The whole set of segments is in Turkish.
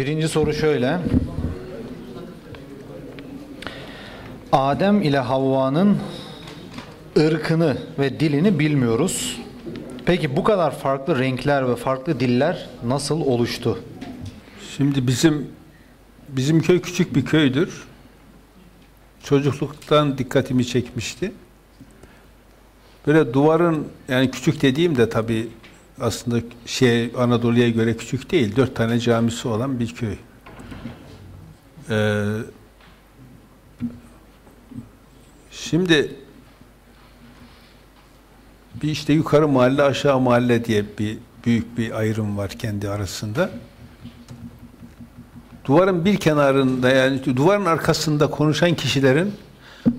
Birinci soru şöyle. Adem ile Havva'nın ırkını ve dilini bilmiyoruz. Peki bu kadar farklı renkler ve farklı diller nasıl oluştu? Şimdi bizim bizim köy küçük bir köydür. Çocukluktan dikkatimi çekmişti. Böyle duvarın yani küçük dediğim de tabii aslında şey Anadolu'ya göre küçük değil. Dört tane camisi olan bir köy. Ee, şimdi bir işte yukarı mahalle aşağı mahalle diye bir büyük bir ayrım var kendi arasında. Duvarın bir kenarında yani duvarın arkasında konuşan kişilerin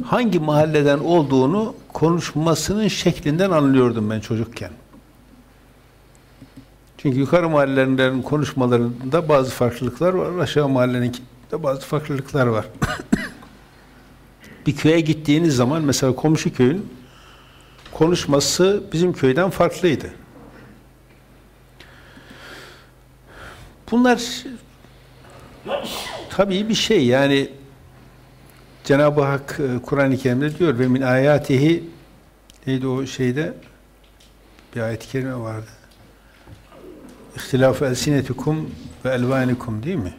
hangi mahalleden olduğunu konuşmasının şeklinden anlıyordum ben çocukken. Çünkü yukarı mahallelerin konuşmalarında bazı farklılıklar var, aşağı mahallenin de bazı farklılıklar var. bir köye gittiğiniz zaman mesela komşu köyün konuşması bizim köyden farklıydı. Bunlar tabii bir şey yani Cenab-ı Hak e, Kur'an-ı Kerim'de diyor ve min ayatihi neydi o şeyde bir ayet-i kerime vardı. İhtilafü elsinetikum ve elvanikum değil mi?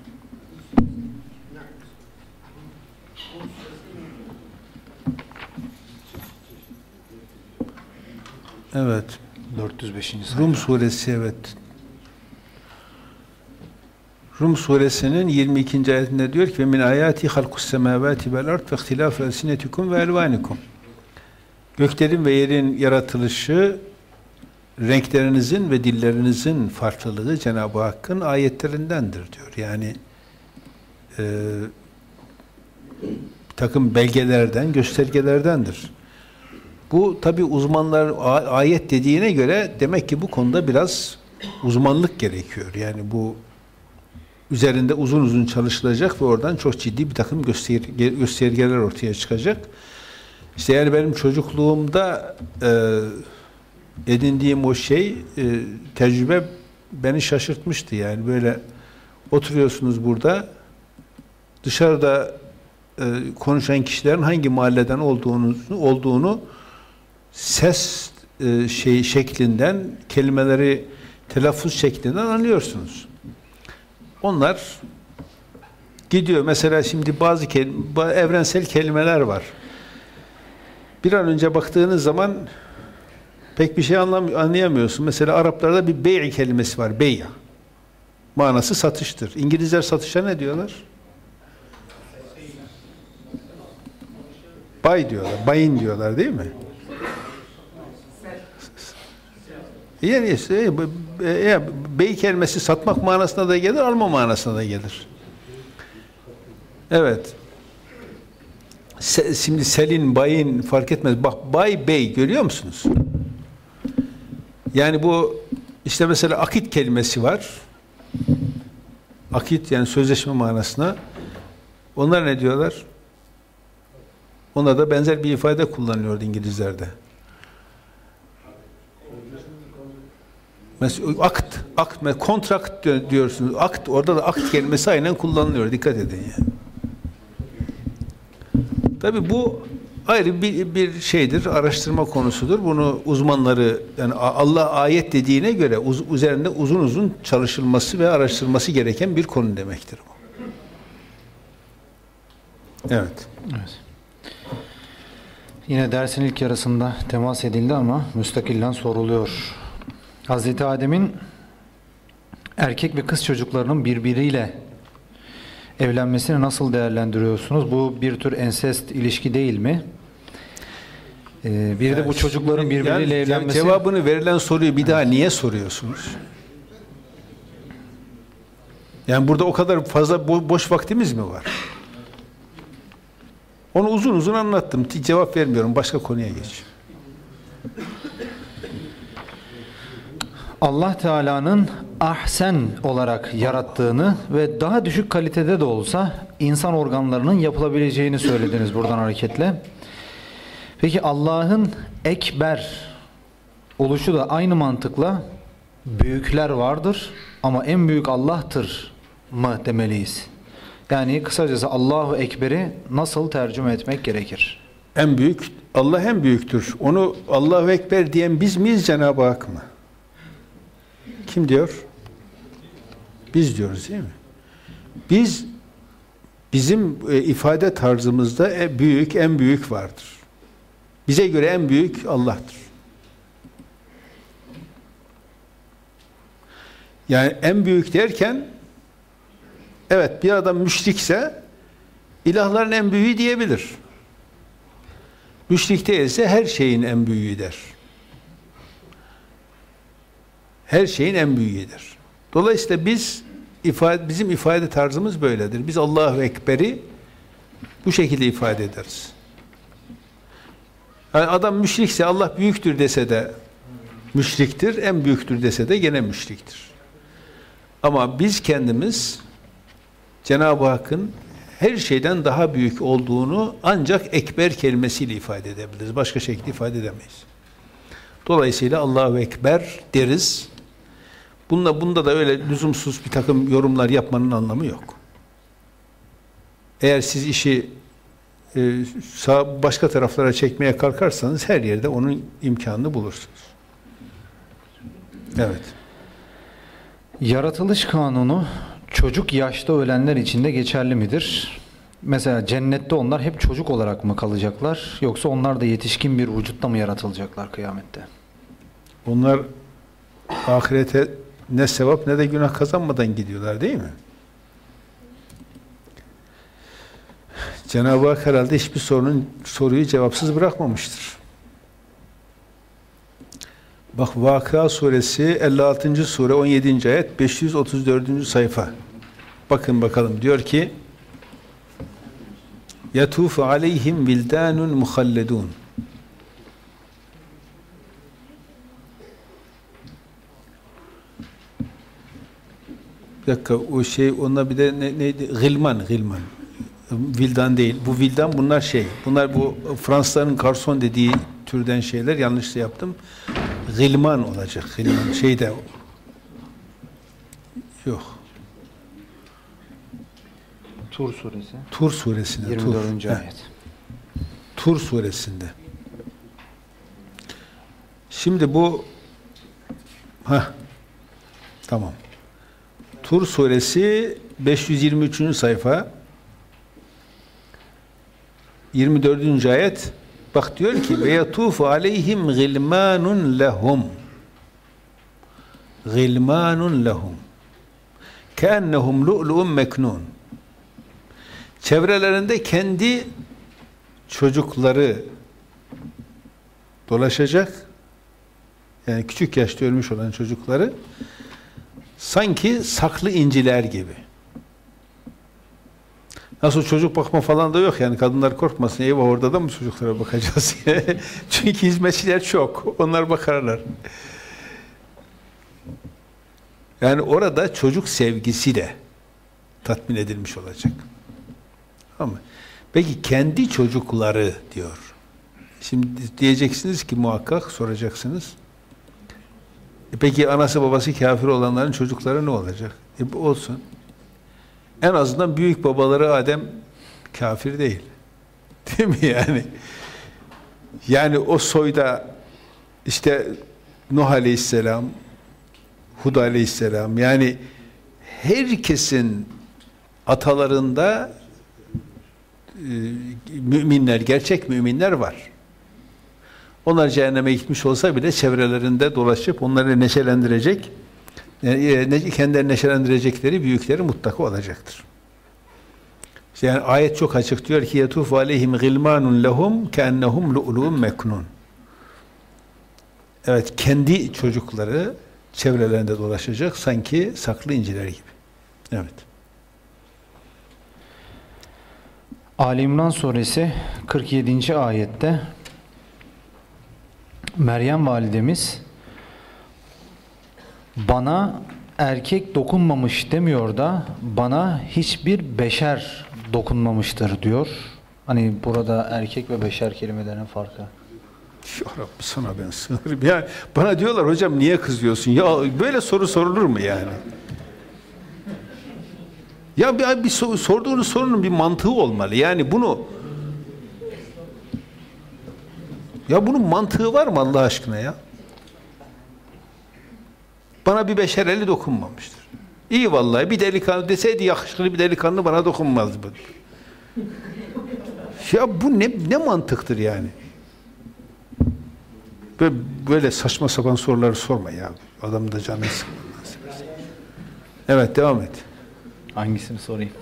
Evet. 405. sayfa. Rum suresi evet. Rum suresinin 22. ayetinde diyor ki min ayati halkus semavati vel ard ve ihtilafu elsinetikum ve elvanikum. Göklerin ve yerin yaratılışı renklerinizin ve dillerinizin farklılığı Cenab-ı Hakk'ın ayetlerindendir diyor. Yani e, takım belgelerden, göstergelerdendir. Bu tabi uzmanlar ayet dediğine göre demek ki bu konuda biraz uzmanlık gerekiyor. Yani bu üzerinde uzun uzun çalışılacak ve oradan çok ciddi bir takım gösterge, göstergeler ortaya çıkacak. İşte yani benim çocukluğumda e, edindiğim o şey e, tecrübe beni şaşırtmıştı. Yani böyle oturuyorsunuz burada dışarıda e, konuşan kişilerin hangi mahalleden olduğunu olduğunu ses e, şey şeklinden kelimeleri telaffuz şeklinden anlıyorsunuz. Onlar gidiyor. Mesela şimdi bazı kelime, evrensel kelimeler var. Bir an önce baktığınız zaman pek bir şey anlam anlayamıyorsun. Mesela Araplarda bir bey kelimesi var. Bey'a. Manası satıştır. İngilizler satışa ne diyorlar? Bay diyorlar. Bayın diyorlar değil mi? Yani e, e, bey kelimesi satmak manasına da gelir, alma manasına da gelir. Evet. Se, şimdi selin, bayin fark etmez. Bak bay, bey görüyor musunuz? Yani bu işte mesela akit kelimesi var. Akit yani sözleşme manasına. Onlar ne diyorlar? Onlar da benzer bir ifade kullanıyordu İngilizlerde. Mesela akt, akt, kontrakt diyorsunuz. Akt, orada da akt kelimesi aynen kullanılıyor. Dikkat edin yani. Tabi bu ayrı bir, bir şeydir, araştırma konusudur. Bunu uzmanları, yani Allah ayet dediğine göre uz, üzerinde uzun uzun çalışılması ve araştırılması gereken bir konu demektir bu. Evet. Evet. Yine dersin ilk yarısında temas edildi ama müstakillen soruluyor. Hazreti Adem'in erkek ve kız çocuklarının birbiriyle evlenmesini nasıl değerlendiriyorsunuz? Bu bir tür ensest ilişki değil mi? Ee, bir yani de bu çocukların birbiriyle yani, evlenmesi... Cevabını verilen soruyu bir daha niye soruyorsunuz? Yani burada o kadar fazla boş vaktimiz mi var? Onu uzun uzun anlattım. Cevap vermiyorum. Başka konuya geç. Allah Teala'nın ahsen olarak yarattığını ve daha düşük kalitede de olsa insan organlarının yapılabileceğini söylediniz buradan hareketle. Peki Allah'ın ekber oluşu da aynı mantıkla büyükler vardır ama en büyük Allah'tır mı demeliyiz? Yani kısacası Allahu Ekber'i nasıl tercüme etmek gerekir? En büyük, Allah en büyüktür. Onu Allahu Ekber diyen biz miyiz Cenab-ı Hak mı? Kim diyor? Biz diyoruz değil mi? Biz bizim e, ifade tarzımızda e, büyük, en büyük vardır. Bize göre en büyük Allah'tır. Yani en büyük derken evet bir adam müşrikse ilahların en büyüğü diyebilir. Müşrik değilse her şeyin en büyüğü der. Her şeyin en büyüğüdür. Dolayısıyla biz ifade, bizim ifade tarzımız böyledir. Biz Allahu Ekber'i bu şekilde ifade ederiz. Yani adam müşrikse Allah büyüktür dese de müşriktir, en büyüktür dese de gene müşriktir. Ama biz kendimiz Cenab-ı Hakk'ın her şeyden daha büyük olduğunu ancak ekber kelimesiyle ifade edebiliriz. Başka şekilde ifade edemeyiz. Dolayısıyla Allahu Ekber deriz. Bunda, bunda da öyle lüzumsuz bir takım yorumlar yapmanın anlamı yok. Eğer siz işi e, sağ, başka taraflara çekmeye kalkarsanız her yerde onun imkanını bulursunuz. Evet. Yaratılış kanunu çocuk yaşta ölenler için de geçerli midir? Mesela cennette onlar hep çocuk olarak mı kalacaklar yoksa onlar da yetişkin bir vücutta mı yaratılacaklar kıyamette? Onlar ahirete ne sevap ne de günah kazanmadan gidiyorlar değil mi? Cenab-ı Hak herhalde hiçbir sorunun soruyu cevapsız bırakmamıştır. Bak Vakıa suresi 56. sure 17. ayet 534. sayfa. Bakın bakalım diyor ki Yatufu aleyhim vildanun muhalledun. Bir dakika o şey ona bir de ne, neydi? Gılman, gılman. Vildan değil. Bu vildan bunlar şey. Bunlar bu Fransızların garson dediği türden şeyler. Yanlış yaptım. Gılman olacak. Gılman. Şey de yok. Tur suresi Tur suresinde. 24. Tur. ayet. Tur suresinde. Şimdi bu ha tamam. Tur suresi 523. sayfa 24. ayet bak diyor ki ve yatufu aleyhim gilmanun lehum gilmanun lehum keennehum lu'lu'un meknun çevrelerinde kendi çocukları dolaşacak yani küçük yaşta ölmüş olan çocukları sanki saklı inciler gibi. Nasıl çocuk bakma falan da yok yani kadınlar korkmasın eyvah orada da mı çocuklara bakacağız. Çünkü hizmetçiler çok. Onlar bakarlar. Yani orada çocuk sevgisi de tatmin edilmiş olacak. Ama peki kendi çocukları diyor. Şimdi diyeceksiniz ki muhakkak soracaksınız. E peki anası babası kafir olanların çocukları ne olacak? E olsun. En azından büyük babaları Adem kafir değil. Değil mi yani? Yani o soyda işte Nuh Aleyhisselam, Hud Aleyhisselam yani herkesin atalarında e, müminler, gerçek müminler var. Onlar cehenneme gitmiş olsa bile çevrelerinde dolaşıp onları neşelendirecek, e, kendilerini neşelendirecekleri büyükleri mutlaka olacaktır. Yani ayet çok açık diyor ki yetufu aleyhim gilmanun lehum keennehum lu'lu'un meknun. Evet kendi çocukları çevrelerinde dolaşacak sanki saklı inciler gibi. Evet. Ali İmran suresi 47. ayette Meryem validemiz bana erkek dokunmamış demiyor da bana hiçbir beşer dokunmamıştır diyor. Hani burada erkek ve beşer kelimelerinin farkı. Ya Rabbi sana ben sığınırım. Ya bana diyorlar hocam niye kızıyorsun? Ya böyle soru sorulur mu yani? Ya bir, bir sor- sorduğunuz sorunun bir mantığı olmalı. Yani bunu ya bunun mantığı var mı Allah aşkına ya? Bana bir beşer eli dokunmamıştır. İyi vallahi bir delikanlı deseydi yakışıklı bir delikanlı bana dokunmazdı. Ya bu ne ne mantıktır yani? Böyle, böyle saçma sapan soruları sorma ya. Adam da canı sıkılmaz. Evet devam et. Hangisini sorayım?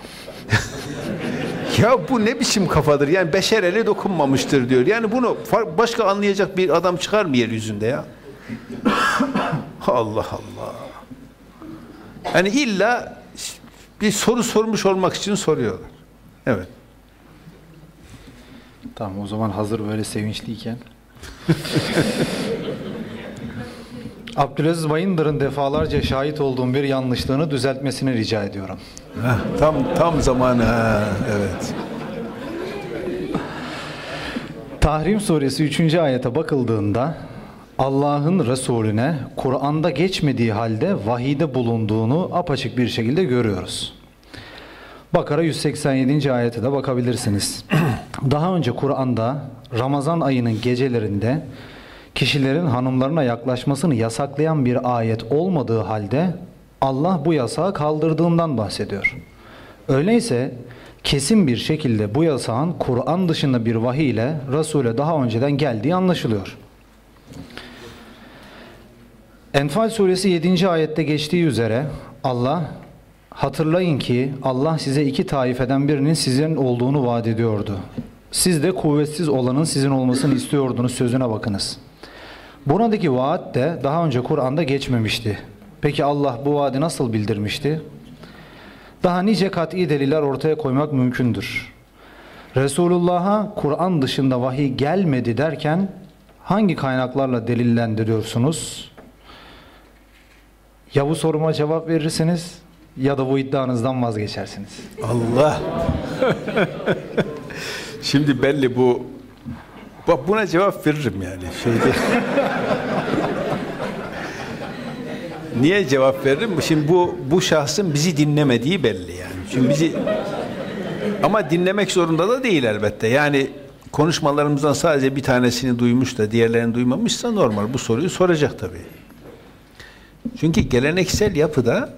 Ya bu ne biçim kafadır? Yani beşer eli dokunmamıştır diyor. Yani bunu başka anlayacak bir adam çıkar mı yeryüzünde ya? Allah Allah. Yani illa bir soru sormuş olmak için soruyorlar. Evet. Tamam o zaman hazır böyle sevinçliyken. Abdülaziz Bayındır'ın defalarca şahit olduğum bir yanlışlığını düzeltmesini rica ediyorum. Heh, tam tam zamanı. Ha, evet. Tahrim suresi 3. ayete bakıldığında Allah'ın Resulüne Kur'an'da geçmediği halde vahide bulunduğunu apaçık bir şekilde görüyoruz. Bakara 187. ayete de bakabilirsiniz. Daha önce Kur'an'da Ramazan ayının gecelerinde kişilerin hanımlarına yaklaşmasını yasaklayan bir ayet olmadığı halde Allah bu yasağı kaldırdığından bahsediyor. Öyleyse kesin bir şekilde bu yasağın Kur'an dışında bir vahiy ile Resul'e daha önceden geldiği anlaşılıyor. Enfal suresi 7. ayette geçtiği üzere Allah hatırlayın ki Allah size iki taifeden birinin sizin olduğunu vaat ediyordu. Siz de kuvvetsiz olanın sizin olmasını istiyordunuz sözüne bakınız. Buradaki vaat de daha önce Kur'an'da geçmemişti. Peki Allah bu vaadi nasıl bildirmişti? Daha nice kat'i deliller ortaya koymak mümkündür. Resulullah'a Kur'an dışında vahiy gelmedi derken hangi kaynaklarla delillendiriyorsunuz? Ya bu soruma cevap verirsiniz ya da bu iddianızdan vazgeçersiniz. Allah. Şimdi belli bu bak buna cevap veririm yani. Şeyde. Niye cevap veririm? Şimdi bu bu şahsın bizi dinlemediği belli yani. Çünkü bizi ama dinlemek zorunda da değil elbette. Yani konuşmalarımızdan sadece bir tanesini duymuş da diğerlerini duymamışsa normal bu soruyu soracak tabii. Çünkü geleneksel yapıda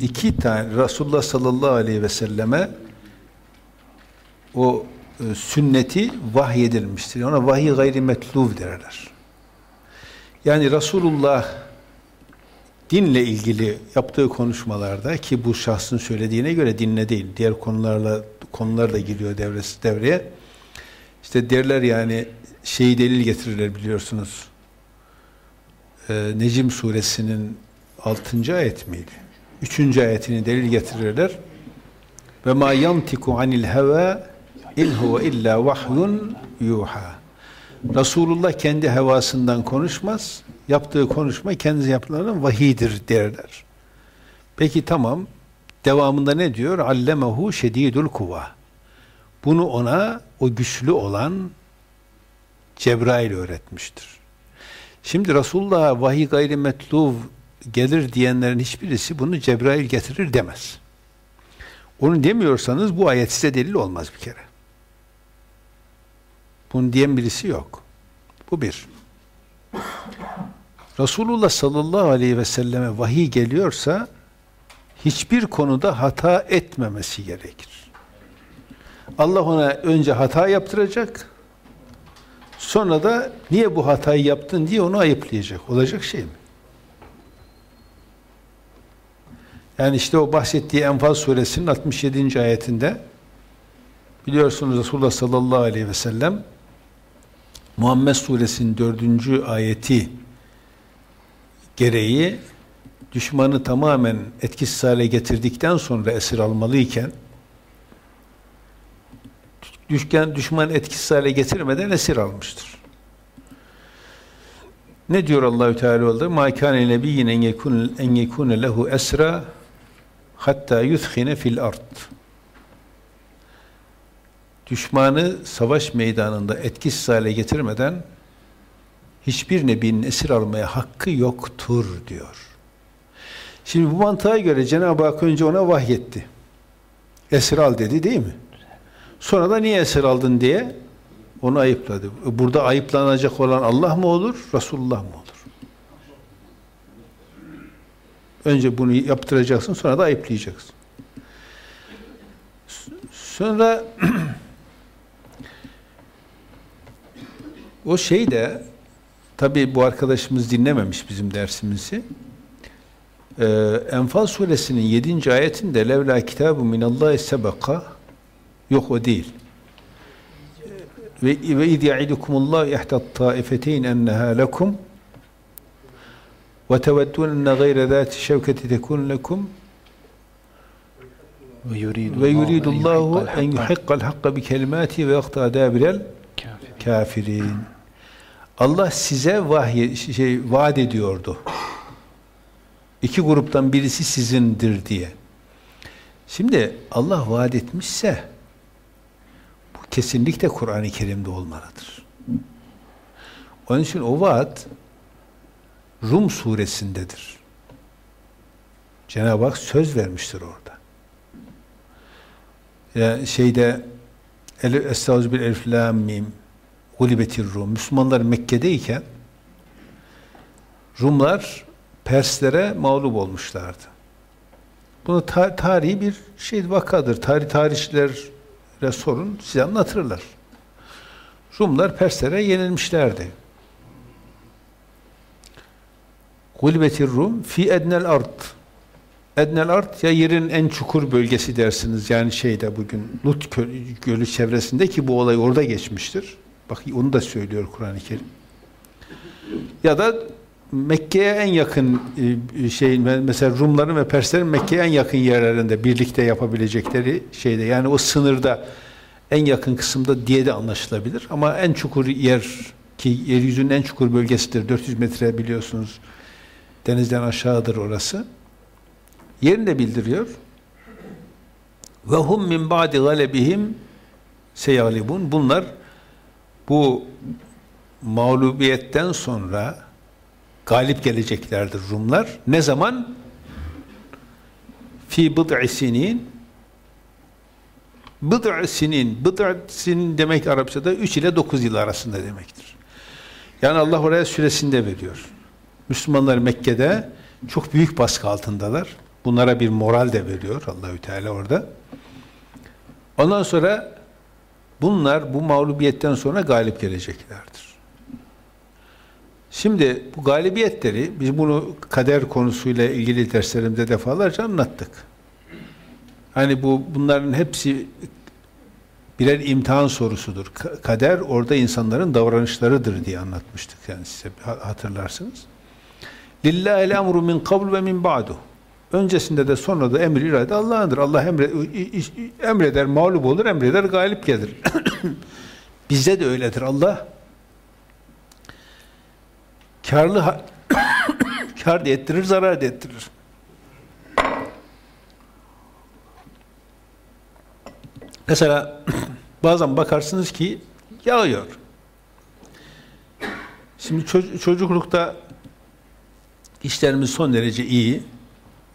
iki tane Resulullah sallallahu aleyhi ve selleme o sünneti vahyedilmiştir. Ona vahiy gayri metluv derler. Yani Resulullah dinle ilgili yaptığı konuşmalarda ki bu şahsın söylediğine göre dinle değil, diğer konularla konular da giriyor devresi devreye. İşte derler yani şeyi delil getirirler biliyorsunuz. Ee, Necim suresinin 6. ayet miydi? 3. ayetini delil getirirler. Ve ma yantiku anil heva in huve illa vahyun yuha. Resulullah kendi hevasından konuşmaz. Yaptığı konuşma kendi yapılarının vahidir derler. Peki tamam. Devamında ne diyor? Allemehu şedidul kuva. Bunu ona o güçlü olan Cebrail öğretmiştir. Şimdi Resulullah'a vahiy gayri metluv gelir diyenlerin hiçbirisi bunu Cebrail getirir demez. Onu demiyorsanız bu ayet size delil olmaz bir kere. Bunu diyen birisi yok. Bu bir. Resulullah sallallahu aleyhi ve selleme vahiy geliyorsa hiçbir konuda hata etmemesi gerekir. Allah ona önce hata yaptıracak, sonra da niye bu hatayı yaptın diye onu ayıplayacak. Olacak şey mi? Yani işte o bahsettiği Enfal suresinin 67. ayetinde biliyorsunuz Resulullah sallallahu aleyhi ve sellem Muhammed suresinin 4. ayeti gereği düşmanı tamamen etkisiz hale getirdikten sonra esir almalıyken düşken düşman etkisiz hale getirmeden esir almıştır. Ne diyor Allahü Teala orada? Ma kana nebiyyin en yekun en yekun lehu esra hatta yuthkhine fil ard. Düşmanı savaş meydanında etkisiz hale getirmeden hiçbir nebinin esir almaya hakkı yoktur diyor. Şimdi bu mantığa göre Cenab-ı Hak önce ona vahyetti. Esir al dedi değil mi? Sonra da niye esir aldın diye onu ayıpladı. Burada ayıplanacak olan Allah mı olur, Resulullah mı olur? Önce bunu yaptıracaksın, sonra da ayıplayacaksın. Sonra o şey de tabi bu arkadaşımız dinlememiş bizim dersimizi. Ee, Enfal suresinin 7. ayetinde levla kitabu minallahi sebeka yok o değil. Ve ve iz ya'idukumullahu ihtat taifeteyn enneha lekum ve teveddun enne gayre zati şevketi tekun lekum Ve yuridu ve yuridullahu en yuhiqqal hakka bi kelimati ve yakta dabirel kafirin. Allah size vahiy şey vaat ediyordu. İki gruptan birisi sizindir diye. Şimdi Allah vaat etmişse bu kesinlikle Kur'an-ı Kerim'de olmalıdır. Onun için o vaat Rum suresindedir. Cenab-ı Hak söz vermiştir orada. Ya şeyde Estağfirullah bil elif lam mim Gulibetir Rum. Müslümanlar Mekke'deyken Rumlar Perslere mağlup olmuşlardı. Bunu ta tarihi bir şey vakadır. Tarih tarihçilere sorun, size anlatırlar. Rumlar Perslere yenilmişlerdi. Gulbetir Rum fi ednel art. Ednel art ya yerin en çukur bölgesi dersiniz. Yani şeyde bugün Lut Gölü çevresinde ki bu olay orada geçmiştir. Bak onu da söylüyor Kur'an-ı Kerim. Ya da Mekke'ye en yakın e, şey mesela Rumların ve Perslerin Mekke'ye en yakın yerlerinde birlikte yapabilecekleri şeyde yani o sınırda en yakın kısımda diye de anlaşılabilir. Ama en çukur yer ki yeryüzünün en çukur bölgesidir. 400 metre biliyorsunuz. Denizden aşağıdır orası. Yerini de bildiriyor. Ve hum min ba'di galebihim seyaglibun. Bunlar bu mağlubiyetten sonra galip geleceklerdir Rumlar. Ne zaman? Fi bıd'i sinin bıd'i sinin bıd'i demek Arapçada 3 ile 9 yıl arasında demektir. Yani Allah oraya süresinde veriyor. Müslümanlar Mekke'de çok büyük baskı altındalar. Bunlara bir moral de veriyor Allahü Teala orada. Ondan sonra bunlar bu mağlubiyetten sonra galip geleceklerdir. Şimdi bu galibiyetleri biz bunu kader konusuyla ilgili derslerimde defalarca anlattık. Hani bu bunların hepsi birer imtihan sorusudur. Kader orada insanların davranışlarıdır diye anlatmıştık yani size hatırlarsınız. Lillahi'l emru min kabl ve min ba'du. Öncesinde de sonra da emir irade Allah'ındır. Allah emre, emreder, mağlup olur, emreder, galip gelir. Bizde de öyledir. Allah karlı kar da ettirir, zarar da ettirir. Mesela bazen bakarsınız ki yağıyor. Şimdi çocuklukta işlerimiz son derece iyi.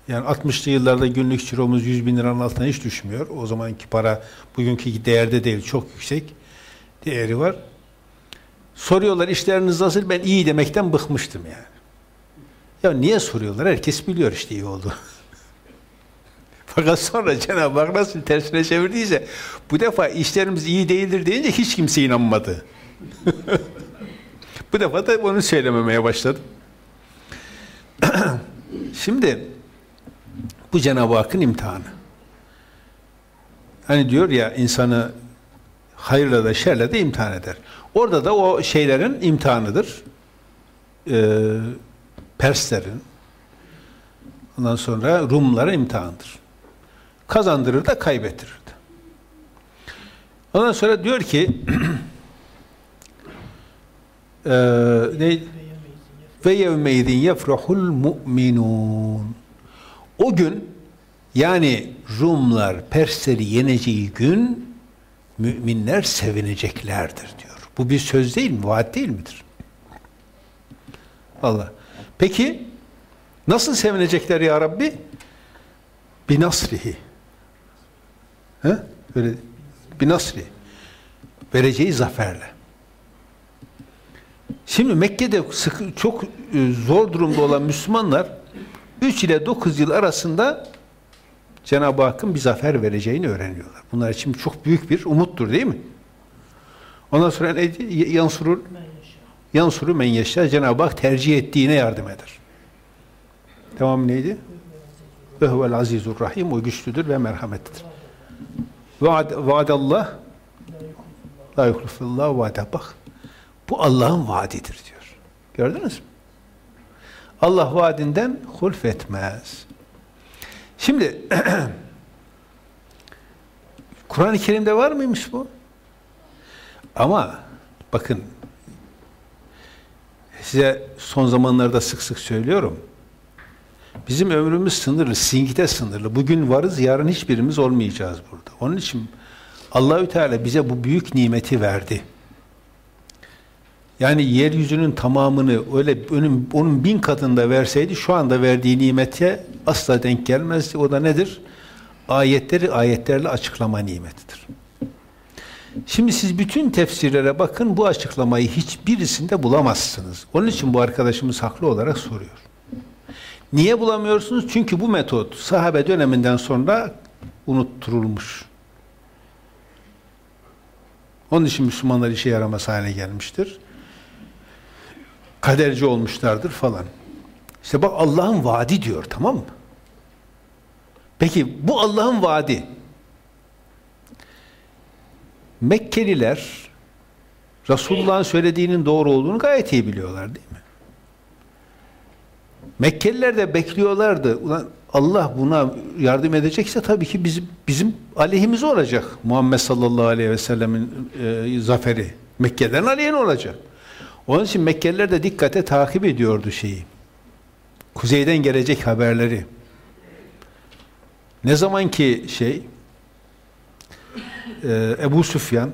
Yani 60'lı yıllarda günlük ciromuz 100 bin liranın altına hiç düşmüyor. O zamanki para bugünkü değerde değil, çok yüksek değeri var. Soruyorlar işleriniz nasıl? Ben iyi demekten bıkmıştım yani. Ya niye soruyorlar? Herkes biliyor işte iyi oldu. Fakat sonra Cenab-ı Hak nasıl tersine çevirdiyse bu defa işlerimiz iyi değildir deyince hiç kimse inanmadı. bu defa da onu söylememeye başladım. Şimdi bu Cenab-ı Hakk'ın imtihanı. Hani diyor ya insanı hayırla da şerle de imtihan eder. Orada da o şeylerin imtihanıdır. Ee, Perslerin, ondan sonra Rumların imtihanıdır. Kazandırır da kaybettirir de. Ondan sonra diyor ki e, ne ve yevmeydin yefrahul mu'minun o gün yani Rumlar Persleri yeneceği gün müminler sevineceklerdir diyor. Bu bir söz değil mi? Vaat değil midir? Allah. Peki Nasıl sevinecekler ya Rabbi? Binasrihi. He? Öyle binasri. Vereceği zaferle. Şimdi Mekke'de sıkı, çok e, zor durumda olan Müslümanlar 3 ile 9 yıl arasında Cenab-ı Hakk'ın bir zafer vereceğini öğreniyorlar. Bunlar için çok büyük bir umuttur değil mi? Ondan sonra neydi? Yansuru yansuru men yeşâ Cenab-ı Hak tercih ettiğine yardım eder. Tamam neydi? Ve huvel azizur rahim. O güçlüdür ve merhametlidir. Vaad, vaadallah la yuhlifullah vaade. Bak bu Allah'ın vaadidir diyor. Gördünüz mü? Allah vaadinden hulf etmez. Şimdi Kur'an-ı Kerim'de var mıymış bu? Ama bakın size son zamanlarda sık sık söylüyorum. Bizim ömrümüz sınırlı, sizinkide sınırlı. Bugün varız, yarın hiçbirimiz olmayacağız burada. Onun için Allahü Teala bize bu büyük nimeti verdi. Yani yeryüzünün tamamını öyle onun, onun bin katında verseydi şu anda verdiği nimete asla denk gelmezdi. O da nedir? Ayetleri ayetlerle açıklama nimetidir. Şimdi siz bütün tefsirlere bakın bu açıklamayı hiçbirisinde bulamazsınız. Onun için bu arkadaşımız haklı olarak soruyor. Niye bulamıyorsunuz? Çünkü bu metot sahabe döneminden sonra unutturulmuş. Onun için Müslümanlar işe yaramaz hale gelmiştir. Kaderci olmuşlardır falan. İşte bak Allah'ın vaadi diyor tamam mı? Peki bu Allah'ın vaadi Mekkeliler Resulullah'ın söylediğinin doğru olduğunu gayet iyi biliyorlar değil mi? Mekkeliler de bekliyorlardı. Ulan Allah buna yardım edecekse tabii ki bizim bizim aleyhimize olacak. Muhammed sallallahu aleyhi ve sellemin e, zaferi. Mekke'den aleyhine olacak. Onun için Mekkeliler de dikkate takip ediyordu şeyi. Kuzeyden gelecek haberleri. Ne zaman ki şey e, Ebu Süfyan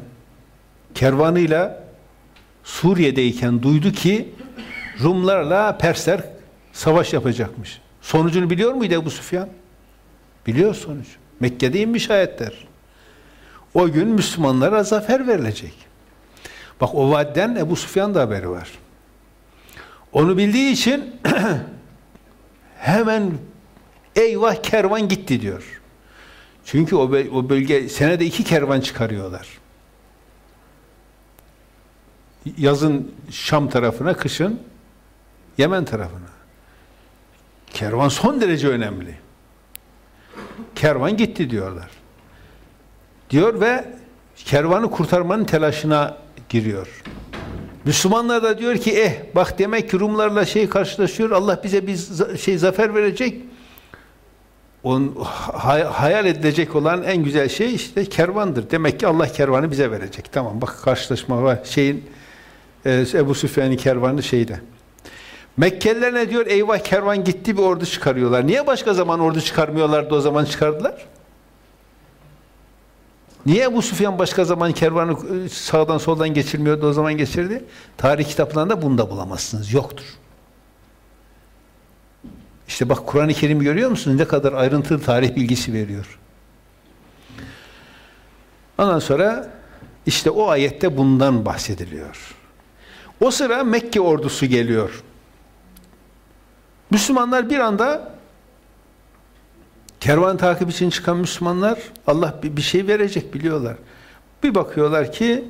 kervanıyla Suriye'deyken duydu ki Rumlarla Persler savaş yapacakmış. Sonucunu biliyor muydu Ebu Süfyan? Biliyor sonuç. Mekke'de inmiş ayetler. O gün Müslümanlara zafer verilecek. Bak o vadden Ebu Süfyan da haberi var. Onu bildiği için hemen eyvah kervan gitti diyor. Çünkü o, o bölge senede iki kervan çıkarıyorlar. Yazın Şam tarafına, kışın Yemen tarafına. Kervan son derece önemli. Kervan gitti diyorlar. Diyor ve kervanı kurtarmanın telaşına giriyor. Müslümanlar da diyor ki eh bak demek ki Rumlarla şey karşılaşıyor. Allah bize bir şey zafer verecek. Onun hayal edilecek olan en güzel şey işte kervandır. Demek ki Allah kervanı bize verecek. Tamam bak karşılaşma var. Şeyin e, Ebu Süfyan'ın kervanı şeyde. Mekkeliler ne diyor? Eyvah kervan gitti bir ordu çıkarıyorlar. Niye başka zaman ordu çıkarmıyorlardı o zaman çıkardılar? Niye Ebu Süfyan başka zaman kervanı e, sağdan soldan geçirmiyordu o zaman geçirdi? Tarih kitaplarında bunu da bulamazsınız. Yoktur. İşte bak Kur'an-ı Kerim görüyor musunuz? Ne kadar ayrıntılı tarih bilgisi veriyor. Ondan sonra işte o ayette bundan bahsediliyor. O sıra Mekke ordusu geliyor. Müslümanlar bir anda kervan takip için çıkan Müslümanlar Allah bir şey verecek biliyorlar. Bir bakıyorlar ki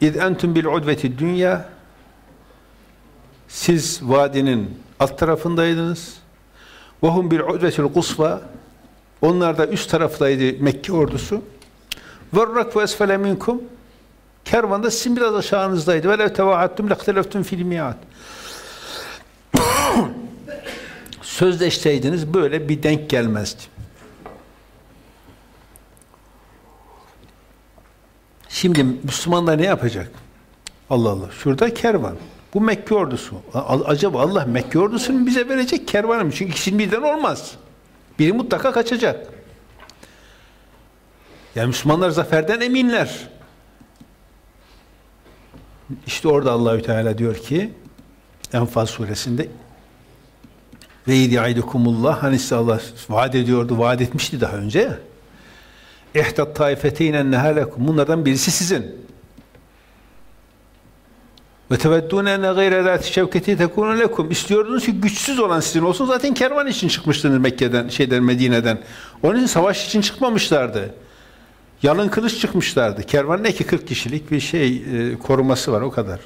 İz entum bil udveti dünya siz vadinin alt tarafındaydınız. Ve hum bil udvetil kusva onlar da üst taraftaydı Mekke ordusu. Ve rakvu esfele minkum kervan da sizin biraz aşağınızdaydı. Ve lev tevaattum lekteleftum fil mi'at. Sözleşseydiniz böyle bir denk gelmezdi. Şimdi Müslümanlar ne yapacak? Allah Allah. Şurada kervan. Bu Mekke ordusu. Acaba Allah Mekke ordusunu bize verecek kervanı mı? Çünkü ikisinin birden olmaz. Biri mutlaka kaçacak. Yani Müslümanlar zaferden eminler. İşte orada Allahü Teala diyor ki Enfal suresinde Ve id'idukumullah hani size Allah vaat ediyordu, vaat etmişti daha önce. İhtat taifeteyne nehalekum. Bunlardan birisi sizin. Ve teveddûne enne gayre zâti şevketi tekûne lekum. İstiyordunuz ki güçsüz olan sizin olsun. Zaten kervan için çıkmıştınız Mekke'den, şeyden, Medine'den. Onun için savaş için çıkmamışlardı. Yalın kılıç çıkmışlardı. Kervan ne ki 40 kişilik bir şey e, koruması var o kadar.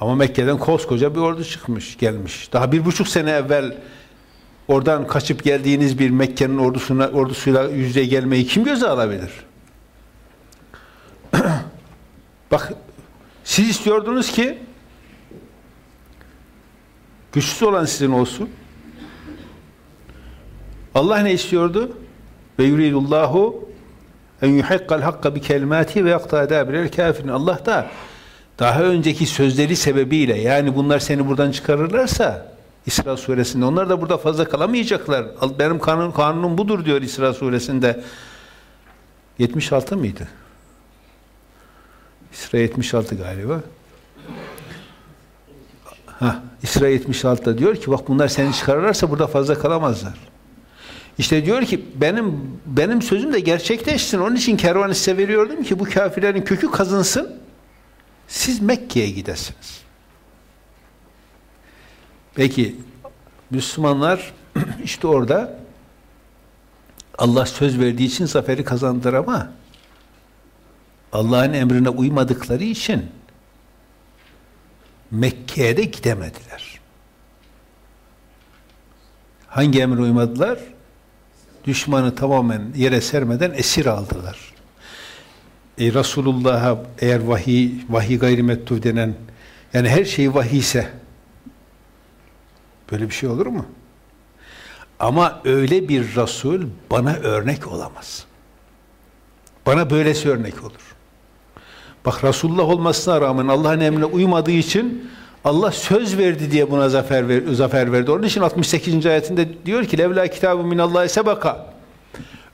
Ama Mekke'den koskoca bir ordu çıkmış, gelmiş. Daha bir buçuk sene evvel oradan kaçıp geldiğiniz bir Mekke'nin ordusuna, ordusuyla yüzde gelmeyi kim göze alabilir? Bak siz istiyordunuz ki güçsüz olan sizin olsun. Allah ne istiyordu? Ve yuridullahu en yuhikkal hakka bi kelimati ve yakta dabirel kafirin. Allah da daha önceki sözleri sebebiyle yani bunlar seni buradan çıkarırlarsa İsra suresinde onlar da burada fazla kalamayacaklar. Benim kanun, kanunum budur diyor İsra suresinde. 76 mıydı? İsra 76 galiba. Ha, İsra 76'da diyor ki bak bunlar seni çıkarırlarsa burada fazla kalamazlar. İşte diyor ki benim benim sözüm de gerçekleşsin. Onun için kervanı size veriyordum ki bu kafirlerin kökü kazınsın. Siz Mekke'ye gidesiniz. Peki Müslümanlar işte orada Allah söz verdiği için zaferi kazandılar ama Allah'ın emrine uymadıkları için Mekke'ye de gidemediler. Hangi emre uymadılar? Düşmanı tamamen yere sermeden esir aldılar. E, Resulullah'a eğer vahiy, vahiy gayrimettu denen yani her şey vahiy ise böyle bir şey olur mu? Ama öyle bir Resul bana örnek olamaz. Bana böylesi örnek olur. Bak Resulullah olmasına rağmen Allah'ın emrine uymadığı için Allah söz verdi diye buna zafer ver, zafer verdi. Onun için 68. ayetinde diyor ki levla kitabu minallahi sebaka.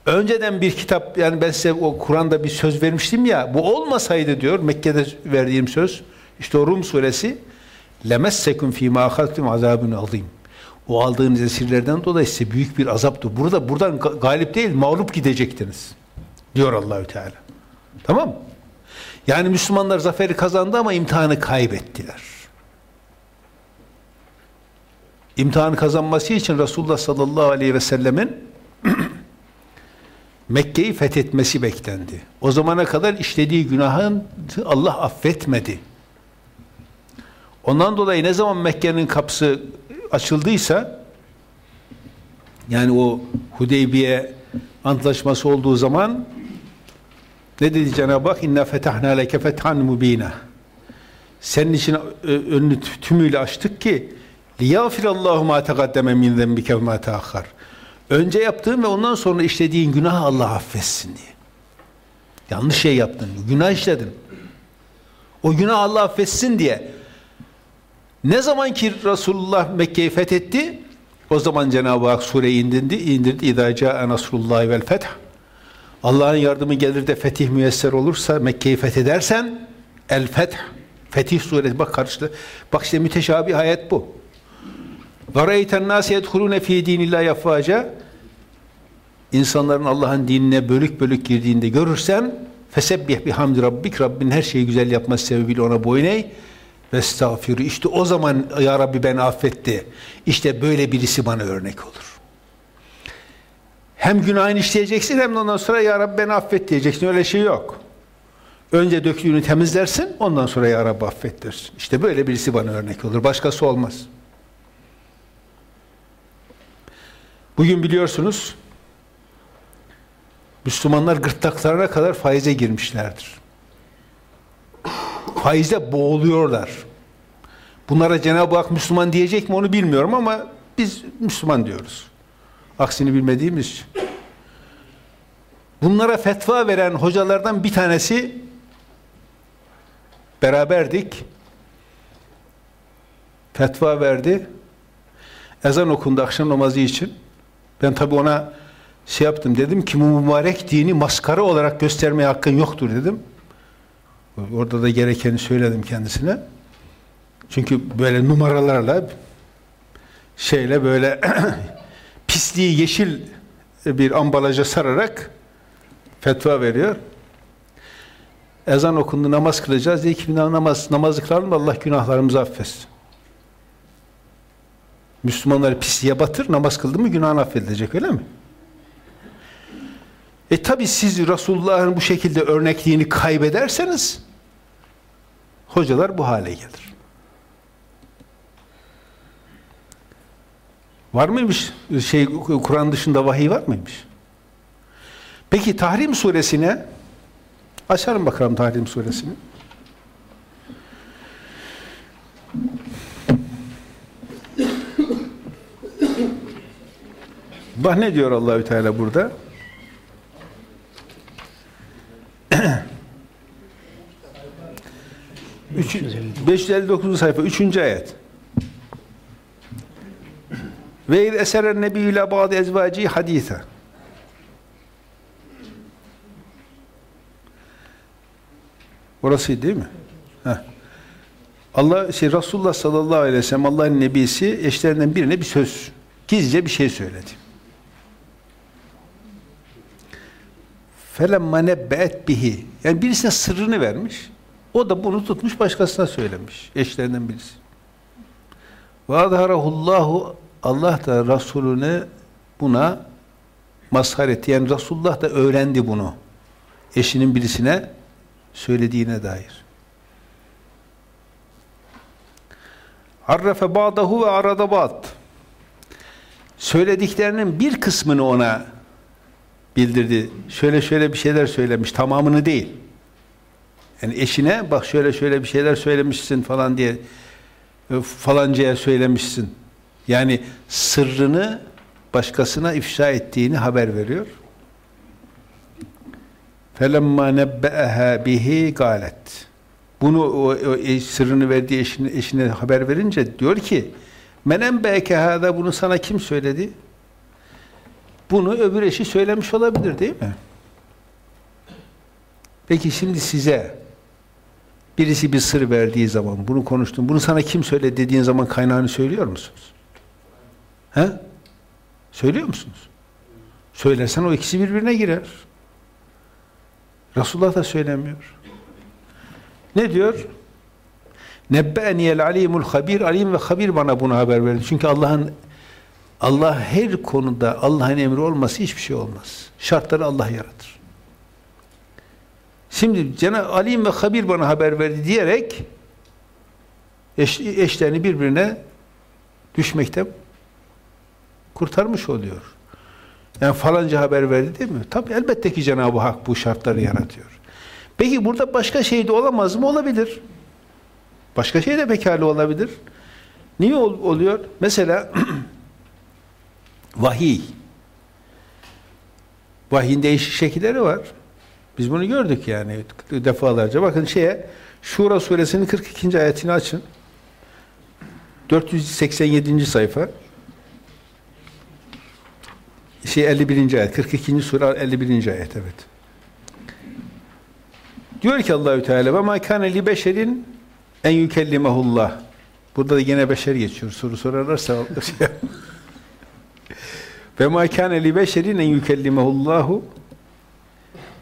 Önceden bir kitap yani ben size o Kur'an'da bir söz vermiştim ya bu olmasaydı diyor Mekke'de verdiğim söz işte o Rum suresi lemessekum fîmâ ahadtum azâbun azîm. O aldığınız esirlerden dolayı size büyük bir azaptı. Burada buradan galip değil mağlup gidecektiniz. Diyor Allahü Teala. Tamam? Yani Müslümanlar zaferi kazandı ama imtihanı kaybettiler. İmtihanı kazanması için Resulullah sallallahu aleyhi ve sellemin Mekke'yi fethetmesi beklendi. O zamana kadar işlediği günahın Allah affetmedi. Ondan dolayı ne zaman Mekke'nin kapısı açıldıysa yani o Hudeybiye antlaşması olduğu zaman ne dedi Cenab-ı Hak? İnna fetahna leke fethan mubina. Senin için önünü tümüyle açtık ki liyafirallahu ma tegaddeme min zenbike ve ma teakhar. Önce yaptığın ve ondan sonra işlediğin günahı Allah affetsin diye. Yanlış şey yaptın, günah işledin. O günah Allah affetsin diye. Ne zaman ki Resulullah Mekke'yi fethetti, o zaman Cenab-ı Hak sureyi indirdi, indirdi. İzâ câe nasrullahi vel feth. Allah'ın yardımı gelir de fetih müyesser olursa, Mekke'yi fethedersen, el feth, fetih suresi, bak karıştı. Bak işte müteşabih ayet bu. وَرَيْتَ النَّاسِ يَدْخُلُونَ ف۪ي د۪ينِ اللّٰهِ يَفْوَاجًا İnsanların Allah'ın dinine bölük bölük girdiğinde görürsen fesebbih bihamdi rabbik Rabbin her şeyi güzel yapması sebebiyle ona boyun eğ ve estağfiru. İşte o zaman ya Rabbi beni affetti. İşte böyle birisi bana örnek olur. Hem günahını işleyeceksin hem de ondan sonra ya Rabbi beni affet diyeceksin. Öyle şey yok. Önce döktüğünü temizlersin ondan sonra ya Rabbi affet dersin. İşte böyle birisi bana örnek olur. Başkası olmaz. Bugün biliyorsunuz Müslümanlar gırtlaklarına kadar faize girmişlerdir. Faize boğuluyorlar. Bunlara Cenab-ı Hak Müslüman diyecek mi onu bilmiyorum ama biz Müslüman diyoruz. Aksini bilmediğimiz. Bunlara fetva veren hocalardan bir tanesi beraberdik. Fetva verdi. Ezan okundu akşam namazı için. Ben tabi ona şey yaptım dedim ki mübarek dini maskara olarak göstermeye hakkın yoktur dedim. Orada da gerekeni söyledim kendisine. Çünkü böyle numaralarla şeyle böyle pisliği yeşil bir ambalaja sararak fetva veriyor. Ezan okundu, namaz kılacağız. Diye ki namaz, namazı kılalım Allah günahlarımızı affetsin. Müslümanları pisliğe batır, namaz kıldı mı günahın affedilecek öyle mi? E tabi siz Resulullah'ın bu şekilde örnekliğini kaybederseniz hocalar bu hale gelir. Var mıymış? Şey Kur'an dışında vahiy var mıymış? Peki Tahrim suresine açalım bakalım Tahrim suresini. Bak ne diyor Allahü Teala burada? 559. sayfa 3. ayet. Ve iz eseren nebiyyü ila ba'di ezvaci hadise. Orası değil mi? Heh. Allah şey Resulullah sallallahu aleyhi ve sellem Allah'ın nebisi eşlerinden birine bir söz gizlice bir şey söyledi. Felemma nebbe'et bihi. Yani birisine sırrını vermiş. O da bunu tutmuş başkasına söylemiş. Eşlerinden birisi. Ve adharahullahu Allah da Resulüne buna mazhar etti. Yani Resulullah da öğrendi bunu. Eşinin birisine söylediğine dair. Arrafe ba'dahu ve arada ba'd. Söylediklerinin bir kısmını ona bildirdi. Şöyle şöyle bir şeyler söylemiş. Tamamını değil. Yani eşine bak şöyle şöyle bir şeyler söylemişsin falan diye e, falancaya söylemişsin. Yani sırrını başkasına ifşa ettiğini haber veriyor. فَلَمَّا نَبَّأَهَا bihi galet. Bunu o, o e, sırrını verdiği eşine, eşine haber verince diyor ki menen beke hada bunu sana kim söyledi? Bunu öbür eşi söylemiş olabilir değil mi? Peki şimdi size birisi bir sır verdiği zaman bunu konuştun. Bunu sana kim söyledi dediğin zaman kaynağını söylüyor musunuz? He? Söylüyor musunuz? Söylersen o ikisi birbirine girer. Resulullah da söylemiyor. Ne diyor? Nebbe'niyel alimul habir. Alim ve habir bana bunu haber verdi. Çünkü Allah'ın Allah her konuda Allah'ın emri olması hiçbir şey olmaz. Şartları Allah yaratır. Şimdi Cenab-ı Alim ve Habir bana haber verdi diyerek eş, eşlerini birbirine düşmekte kurtarmış oluyor. Yani falanca haber verdi değil mi? Tabi elbette ki Cenab-ı Hak bu şartları yaratıyor. Peki burada başka şey de olamaz mı? Olabilir. Başka şey de pekala olabilir. Niye ol oluyor? Mesela vahiy. Vahyin değişik şekilleri var. Biz bunu gördük yani defalarca. Bakın şeye Şura suresinin 42. ayetini açın. 487. sayfa. Şey 51. ayet. 42. sure 51. ayet evet. Diyor ki Allahü Teala ve ma kana li beşerin en yükellimehullah. Burada da yine beşer geçiyor. Soru sorarlarsa şey ve ma kana li beşerin en yükellimehullahu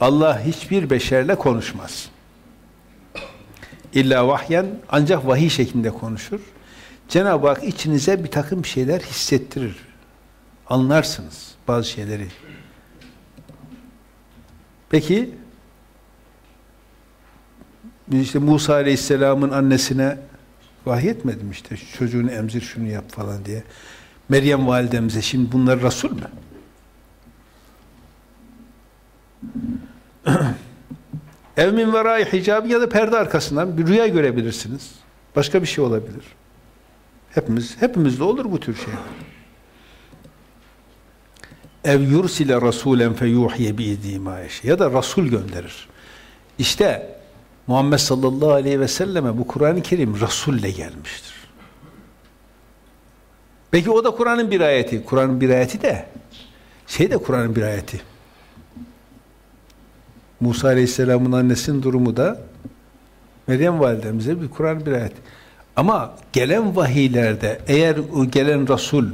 Allah hiçbir beşerle konuşmaz. İlla vahyen ancak vahiy şeklinde konuşur. Cenab-ı Hak içinize bir takım şeyler hissettirir. Anlarsınız bazı şeyleri. Peki işte Musa Aleyhisselam'ın annesine vahiy etmedim işte çocuğunu emzir şunu yap falan diye. Meryem validemize şimdi bunlar Resul mü? Ev min verai hicab ya da perde arkasından bir rüya görebilirsiniz. Başka bir şey olabilir. Hepimiz, hepimizde olur bu tür şeyler. Ev yursile rasulen fe yuhye bi ya da rasul gönderir. İşte Muhammed sallallahu aleyhi ve selleme bu Kur'an-ı Kerim rasulle gelmiştir. Peki o da Kur'an'ın bir ayeti. Kur'an'ın bir ayeti de şey de Kur'an'ın bir ayeti. Musa Aleyhisselam'ın annesinin durumu da Meryem validemize bir Kur'an bir ayet. Ama gelen vahiylerde eğer o gelen Resul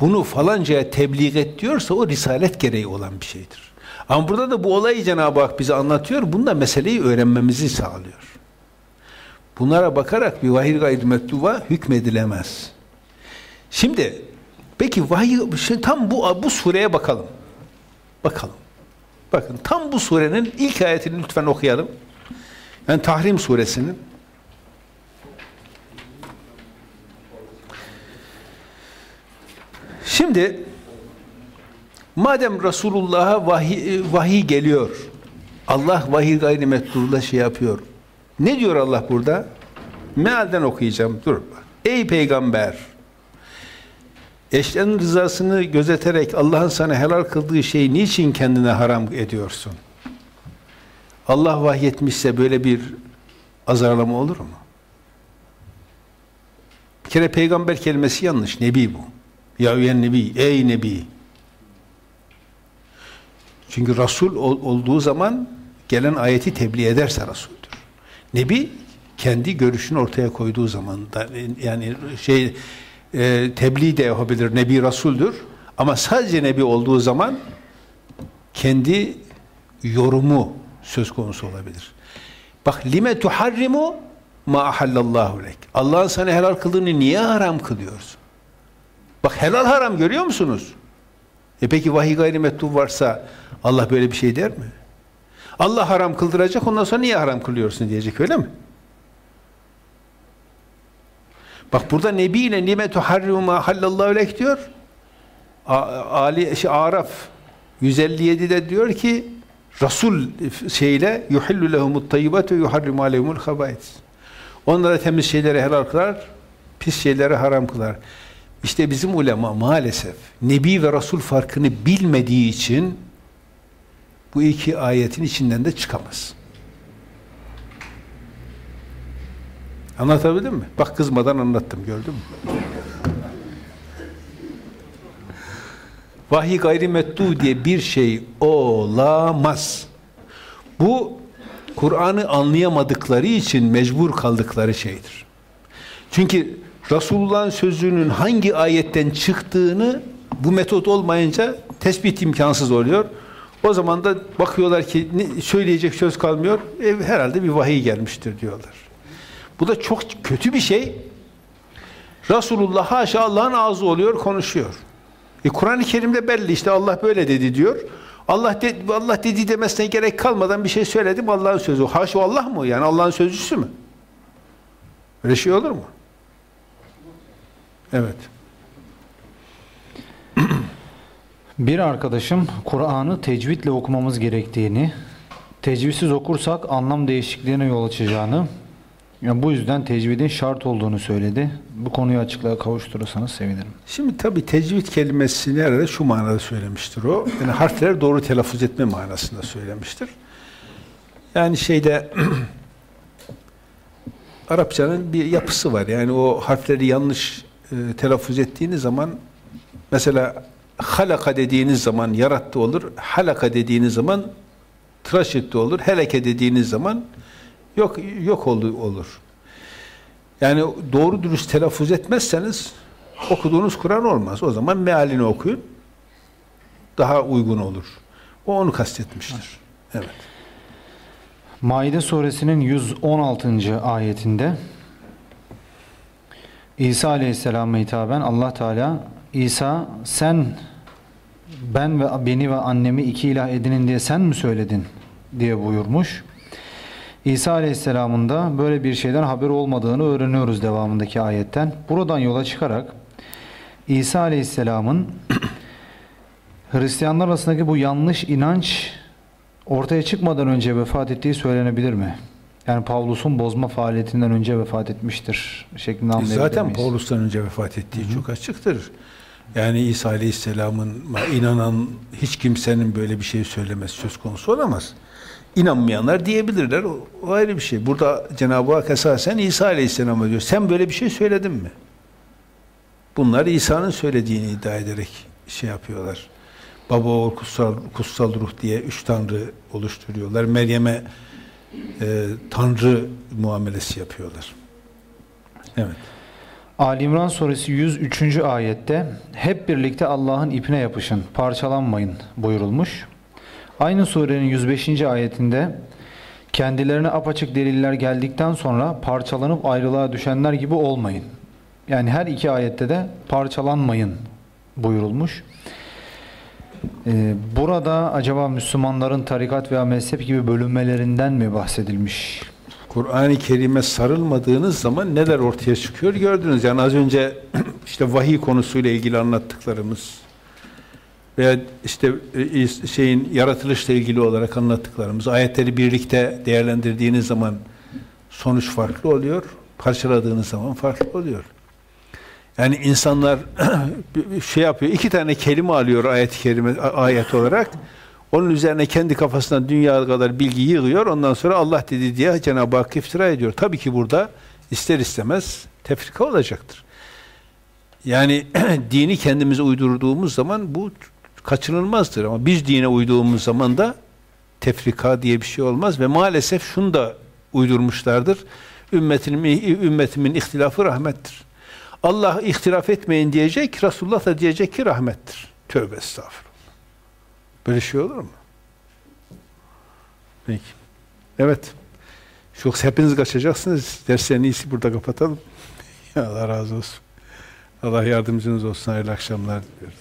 bunu falancaya tebliğ et diyorsa o risalet gereği olan bir şeydir. Ama burada da bu olayı Cenab-ı Hak bize anlatıyor. Bunda meseleyi öğrenmemizi sağlıyor. Bunlara bakarak bir vahiy gayri mektuba hükmedilemez. Şimdi peki vahiy şimdi tam bu bu sureye bakalım. Bakalım. Bakın tam bu surenin ilk ayetini lütfen okuyalım. Yani Tahrim suresinin Şimdi madem Resulullah'a vahiy, vahiy geliyor, Allah vahiy gayri mektubla şey yapıyor. Ne diyor Allah burada? Mealden okuyacağım. Dur. Ey peygamber! Eşlerin rızasını gözeterek Allah'ın sana helal kıldığı şeyi niçin kendine haram ediyorsun? Allah vahyetmişse böyle bir azarlama olur mu? Bir kere peygamber kelimesi yanlış. Nebi bu. Ya üyen nebi, ey nebi. Çünkü Resul ol, olduğu zaman gelen ayeti tebliğ ederse Resul'dür. Nebi kendi görüşünü ortaya koyduğu zaman da yani şey e, tebliğ de yapabilir. Nebi Resul'dür. Ama sadece Nebi olduğu zaman kendi yorumu söz konusu olabilir. Bak lime tuharrimu ma ahallallahu lek. Allah'ın sana helal kıldığını niye haram kılıyorsun? Bak helal haram görüyor musunuz? E peki vahiy gayri varsa Allah böyle bir şey der mi? Allah haram kıldıracak ondan sonra niye haram kılıyorsun diyecek öyle mi? Bak burada Nebi ile nimetu harrimu ma hallallahu lek diyor. Ali şey, Araf 157'de diyor ki Resul şeyle yuhillu lehumut tayyibat ve yuharrimu aleyhumul habait. Onlara temiz şeyleri helal kılar, pis şeyleri haram kılar. İşte bizim ulema maalesef Nebi ve Resul farkını bilmediği için bu iki ayetin içinden de çıkamaz. Anlatabildim mi? Bak kızmadan anlattım gördün mü? Vahiy gayrimettu diye bir şey olamaz. Bu Kur'an'ı anlayamadıkları için mecbur kaldıkları şeydir. Çünkü Resulullah'ın sözünün hangi ayetten çıktığını bu metot olmayınca tespit imkansız oluyor. O zaman da bakıyorlar ki söyleyecek söz kalmıyor. E, herhalde bir vahiy gelmiştir diyorlar. Bu da çok kötü bir şey. Resulullah haşa Allah'ın ağzı oluyor, konuşuyor. E, Kur'an-ı Kerim'de belli işte Allah böyle dedi diyor. Allah de, Allah dediği demesine gerek kalmadan bir şey söyledim Allah'ın sözü. Haşa Allah mı? Yani Allah'ın sözcüsü mü? Öyle şey olur mu? Evet. Bir arkadaşım Kur'an'ı tecvidle okumamız gerektiğini, tecvidsiz okursak anlam değişikliğine yol açacağını, yani bu yüzden tecvidin şart olduğunu söyledi. Bu konuyu açıklığa kavuşturursanız sevinirim. Şimdi tabi tecvid kelimesini herhalde şu manada söylemiştir o. Yani harfleri doğru telaffuz etme manasında söylemiştir. Yani şeyde Arapçanın bir yapısı var. Yani o harfleri yanlış e, telaffuz ettiğiniz zaman mesela halaka dediğiniz zaman yarattı olur. Halaka dediğiniz zaman tıraş etti olur. Heleke dediğiniz zaman yok yok olur. Yani doğru dürüst telaffuz etmezseniz okuduğunuz Kur'an olmaz. O zaman mealini okuyun. Daha uygun olur. O onu kastetmiştir. Evet. Maide suresinin 116. ayetinde İsa Aleyhisselam'a hitaben Allah Teala İsa sen ben ve beni ve annemi iki ilah edinin diye sen mi söyledin diye buyurmuş. İsa Aleyhisselam'ın da böyle bir şeyden haber olmadığını öğreniyoruz devamındaki ayetten. Buradan yola çıkarak İsa Aleyhisselam'ın Hristiyanlar arasındaki bu yanlış inanç ortaya çıkmadan önce vefat ettiği söylenebilir mi? Yani Pavlus'un bozma faaliyetinden önce vefat etmiştir şeklinde anlayabilir Zaten miyiz? Pavlus'tan önce vefat ettiği Hı-hı. çok açıktır. Yani İsa Aleyhisselam'ın inanan hiç kimsenin böyle bir şey söylemesi söz konusu olamaz. İnanmayanlar diyebilirler. O, o ayrı bir şey. Burada Cenab-ı Hak esasen İsa Aleyhisselam'a diyor. Sen böyle bir şey söyledin mi? Bunlar İsa'nın söylediğini iddia ederek şey yapıyorlar. Baba, oğul, kutsal, kutsal ruh diye üç tanrı oluşturuyorlar. Meryem'e e, tanrı muamelesi yapıyorlar. Evet. Ali İmran suresi 103. ayette hep birlikte Allah'ın ipine yapışın, parçalanmayın buyurulmuş. Aynı surenin 105. ayetinde kendilerine apaçık deliller geldikten sonra parçalanıp ayrılığa düşenler gibi olmayın. Yani her iki ayette de parçalanmayın buyurulmuş. Ee, burada acaba Müslümanların tarikat veya mezhep gibi bölünmelerinden mi bahsedilmiş? Kur'an-ı Kerim'e sarılmadığınız zaman neler ortaya çıkıyor gördünüz. Yani az önce işte vahiy konusuyla ilgili anlattıklarımız veya işte e, şeyin yaratılışla ilgili olarak anlattıklarımız ayetleri birlikte değerlendirdiğiniz zaman sonuç farklı oluyor. Parçaladığınız zaman farklı oluyor. Yani insanlar şey yapıyor. iki tane kelime alıyor ayet-i kerime ayet olarak. Onun üzerine kendi kafasından dünya kadar bilgi yığıyor. Ondan sonra Allah dedi diye Cenab-ı Hak iftira ediyor. Tabii ki burada ister istemez tefrika olacaktır. Yani dini kendimize uydurduğumuz zaman bu kaçınılmazdır. Ama biz dine uyduğumuz zaman da tefrika diye bir şey olmaz ve maalesef şunu da uydurmuşlardır. Ümmetimin, ümmetimin ihtilafı rahmettir. Allah ihtilaf etmeyin diyecek, Resulullah da diyecek ki rahmettir. Tövbe estağfurullah. Böyle şey olur mu? Peki. Evet. Yoksa hepiniz kaçacaksınız. Derslerin iyisi burada kapatalım. Allah razı olsun. Allah yardımcınız olsun. Hayırlı akşamlar diliyoruz.